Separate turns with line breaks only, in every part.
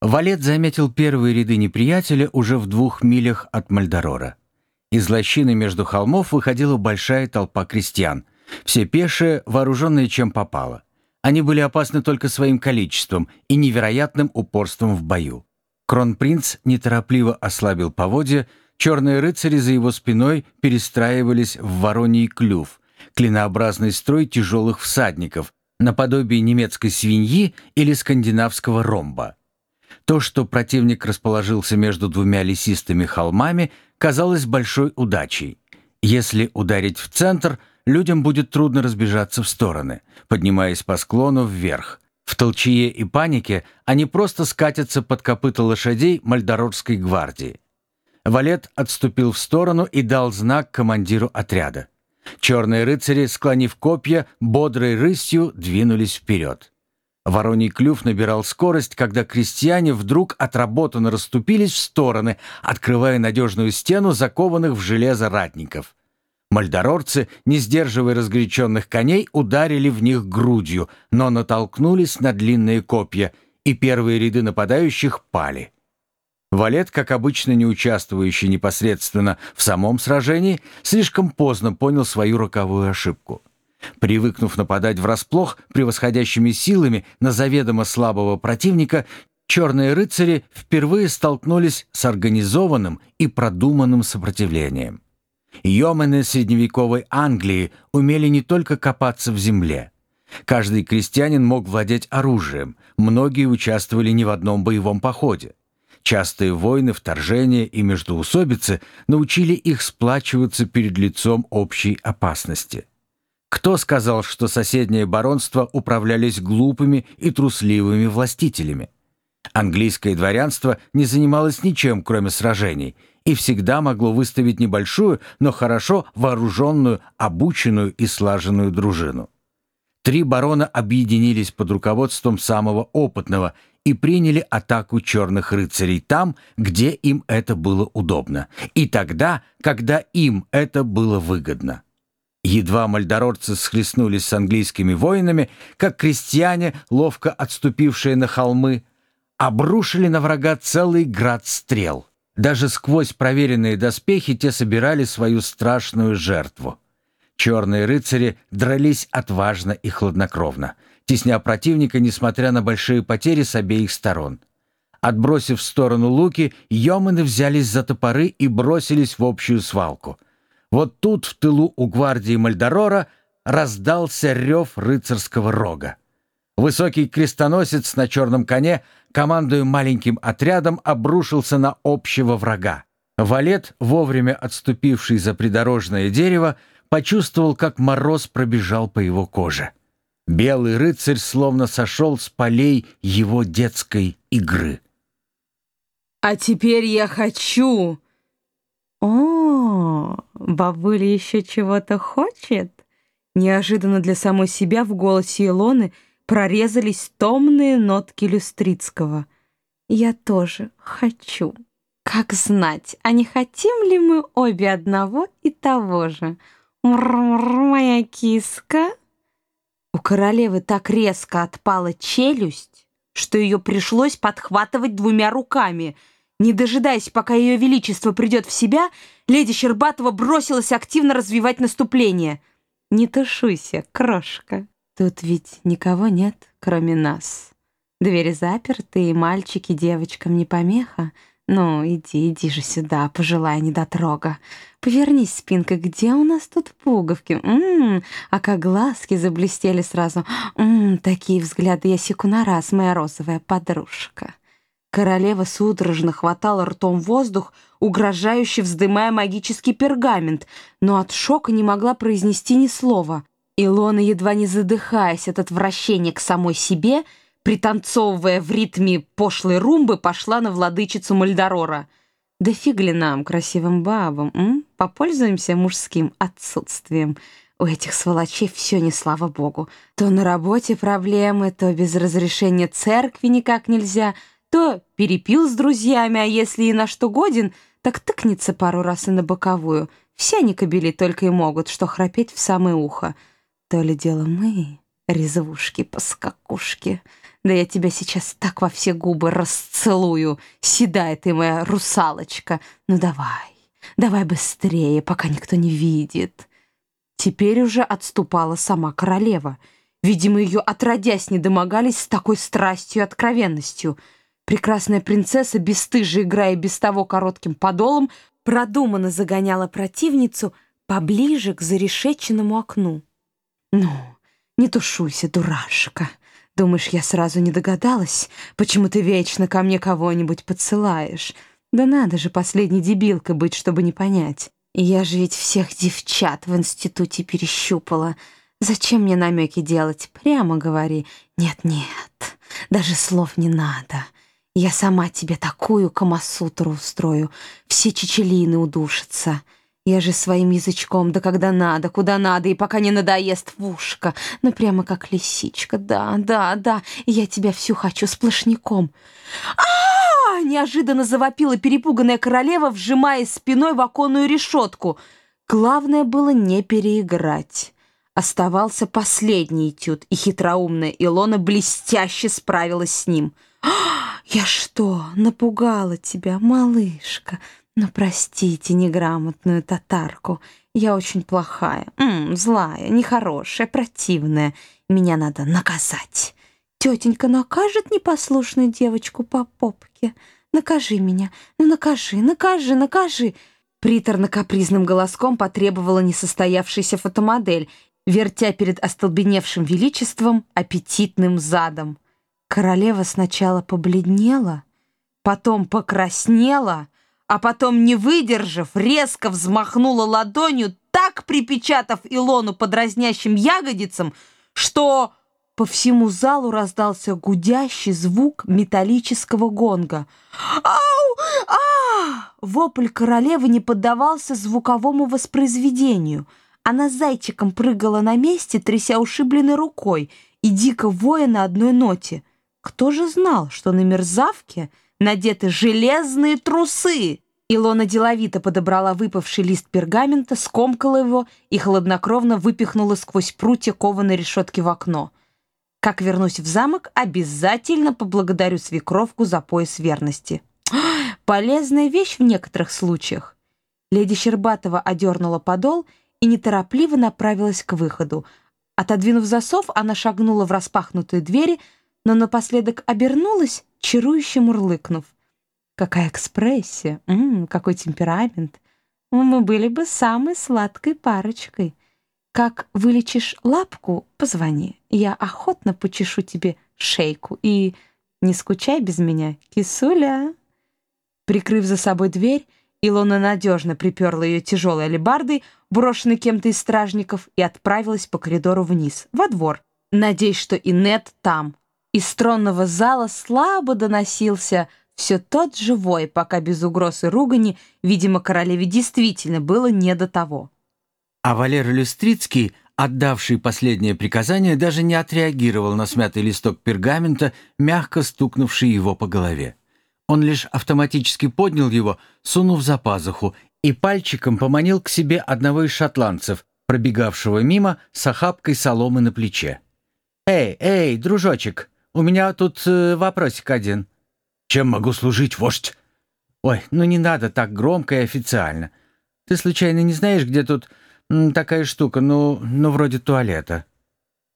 Валет заметил первые ряды неприятеля уже в двух милях от Мальдорора. Из лощины между холмов выходила большая толпа крестьян, все пешие, вооруженные чем попало. Они были опасны только своим количеством и невероятным упорством в бою. Кронпринц неторопливо ослабил поводья, черные рыцари за его спиной перестраивались в вороний клюв, клинообразный строй тяжелых всадников, наподобие немецкой свиньи или скандинавского ромба. То, что противник расположился между двумя лесистыми холмами, казалось большой удачей. Если ударить в центр, людям будет трудно разбежаться в стороны, поднимаясь по склону вверх. В толчье и панике они просто скатятся под копыта лошадей Мальдородской гвардии. Валет отступил в сторону и дал знак командиру отряда. Черные рыцари, склонив копья, бодрой рысью двинулись вперед. Вороний клюв набирал скорость, когда крестьяне вдруг отработанно расступились в стороны, открывая надежную стену закованных в железо ратников. Мальдорорцы, не сдерживая разгоряченных коней, ударили в них грудью, но натолкнулись на длинные копья, и первые ряды нападающих пали. Валет, как обычно не участвующий непосредственно в самом сражении, слишком поздно понял свою роковую ошибку. Привыкнув нападать врасплох превосходящими силами на заведомо слабого противника, черные рыцари впервые столкнулись с организованным и продуманным сопротивлением. Йомены средневековой Англии умели не только копаться в земле. Каждый крестьянин мог владеть оружием, многие участвовали не в одном боевом походе. Частые войны, вторжения и междоусобицы научили их сплачиваться перед лицом общей опасности. Кто сказал, что соседние баронства управлялись глупыми и трусливыми властителями? Английское дворянство не занималось ничем, кроме сражений, и всегда могло выставить небольшую, но хорошо вооруженную, обученную и слаженную дружину. Три барона объединились под руководством самого опытного и приняли атаку черных рыцарей там, где им это было удобно, и тогда, когда им это было выгодно. Едва мальдорорцы схлестнулись с английскими воинами, как крестьяне, ловко отступившие на холмы, обрушили на врага целый град стрел. Даже сквозь проверенные доспехи те собирали свою страшную жертву. Черные рыцари дрались отважно и хладнокровно, тесня противника, несмотря на большие потери с обеих сторон. Отбросив в сторону луки, йоманы взялись за топоры и бросились в общую свалку — вот тут, в тылу у гвардии Мальдорора, раздался рев рыцарского рога. Высокий крестоносец на черном коне, командуя маленьким отрядом, обрушился на общего врага. Валет, вовремя отступивший за придорожное дерево, почувствовал, как мороз пробежал по его коже. Белый рыцарь словно сошел с полей его детской игры.
«А теперь я хочу!» «О, бабуля еще чего-то хочет?» Неожиданно для самой себя в голосе Илоны прорезались томные нотки Люстрицкого. «Я тоже хочу. Как знать, а не хотим ли мы обе одного и того же? Мур-мур, моя киска!» У королевы так резко отпала челюсть, что ее пришлось подхватывать двумя руками — не дожидаясь, пока ее величество придет в себя, леди Щербатова бросилась активно развивать наступление. «Не тушуйся, крошка. Тут ведь никого нет, кроме нас. Двери заперты, и мальчики девочкам не помеха. Ну, иди, иди же сюда, пожилая недотрога. Повернись спинкой, где у нас тут пуговки? Ммм, а как глазки заблестели сразу. Ммм, такие взгляды я секу на раз, моя розовая подружка». Королева судорожно хватала ртом воздух, угрожающе вздымая магический пергамент, но от шока не могла произнести ни слова. Илона, едва не задыхаясь от отвращения к самой себе, пританцовывая в ритме пошлой румбы, пошла на владычицу Мальдорора. «Да фиг ли нам, красивым бабам, м? попользуемся мужским отсутствием». У этих сволочей все не слава богу. То на работе проблемы, то без разрешения церкви никак нельзя — то перепил с друзьями, а если и на что годен, так тыкнется пару раз и на боковую. Все они кобели только и могут, что храпеть в самое ухо. То ли дело мы, резвушки-поскакушки. Да я тебя сейчас так во все губы расцелую. Седая ты моя русалочка. Ну давай, давай быстрее, пока никто не видит. Теперь уже отступала сама королева. Видимо, ее отродясь не домогались с такой страстью и откровенностью. Прекрасная принцесса, бесстыже играя без того коротким подолом, продуманно загоняла противницу поближе к зарешеченному окну. «Ну, не тушуйся, дурашка. Думаешь, я сразу не догадалась, почему ты вечно ко мне кого-нибудь подсылаешь? Да надо же последней дебилкой быть, чтобы не понять. Я же ведь всех девчат в институте перещупала. Зачем мне намеки делать? Прямо говори. Нет-нет, даже слов не надо. Я сама тебе такую камасутру устрою. Все чечелины удушатся». Я же своим язычком, да когда надо, куда надо, и пока не надоест в ушко. Ну, прямо как лисичка. Да, да, да, я тебя всю хочу сплошняком. а, Неожиданно завопила перепуганная королева, вжимаясь спиной в оконную решетку. Главное было не переиграть. Оставался последний этюд, и хитроумная Илона блестяще справилась с ним. «А, «Я что, напугала тебя, малышка?» Но простите неграмотную татарку. Я очень плохая, м -м, злая, нехорошая, противная. Меня надо наказать. Тетенька накажет непослушную девочку по попке. Накажи меня, ну накажи, накажи, накажи. Приторно-капризным голоском потребовала несостоявшаяся фотомодель, вертя перед остолбеневшим величеством аппетитным задом. Королева сначала побледнела, потом покраснела — а потом, не выдержав, резко взмахнула ладонью, так припечатав Илону под разнящим ягодицам, что по всему залу раздался гудящий звук металлического гонга. «Ау! а Вопль королевы не поддавался звуковому воспроизведению. Она зайчиком прыгала на месте, тряся ушибленной рукой и дико воя на одной ноте. Кто же знал, что на мерзавке надеты железные трусы. Илона деловито подобрала выпавший лист пергамента, скомкала его и хладнокровно выпихнула сквозь прутья кованой решетки в окно. Как вернусь в замок, обязательно поблагодарю свекровку за пояс верности. Полезная вещь в некоторых случаях. Леди Щербатова одернула подол и неторопливо направилась к выходу. Отодвинув засов, она шагнула в распахнутые двери, но напоследок обернулась, чарующе мурлыкнув. «Какая экспрессия! М -м, какой темперамент! Мы были бы самой сладкой парочкой. Как вылечишь лапку, позвони. Я охотно почешу тебе шейку. И не скучай без меня, кисуля!» Прикрыв за собой дверь, Илона надежно приперла ее тяжелой алебардой, брошенной кем-то из стражников, и отправилась по коридору вниз, во двор, надеясь, что Инет там, из тронного зала слабо доносился все тот же вой, пока без угроз и ругани, видимо, королеве действительно было не до того.
А Валер Люстрицкий, отдавший последнее приказание, даже не отреагировал на смятый листок пергамента, мягко стукнувший его по голове. Он лишь автоматически поднял его, сунув за пазуху, и пальчиком поманил к себе одного из шотландцев, пробегавшего мимо с охапкой соломы на плече. «Эй, эй, дружочек, у меня тут э, вопросик один».
«Чем могу служить, вождь?»
«Ой, ну не надо так громко и официально. Ты случайно не знаешь, где тут м, такая штука, ну, ну, вроде туалета?»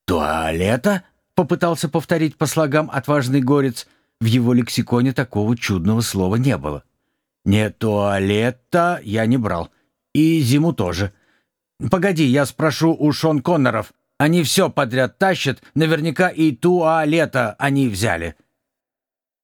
«Туалета?»
— попытался повторить по слогам отважный горец. В его лексиконе такого чудного слова не было.
«Не туалета я не брал. И зиму тоже. Погоди, я спрошу у Шон Конноров. Они все подряд тащат, наверняка и туалета они взяли.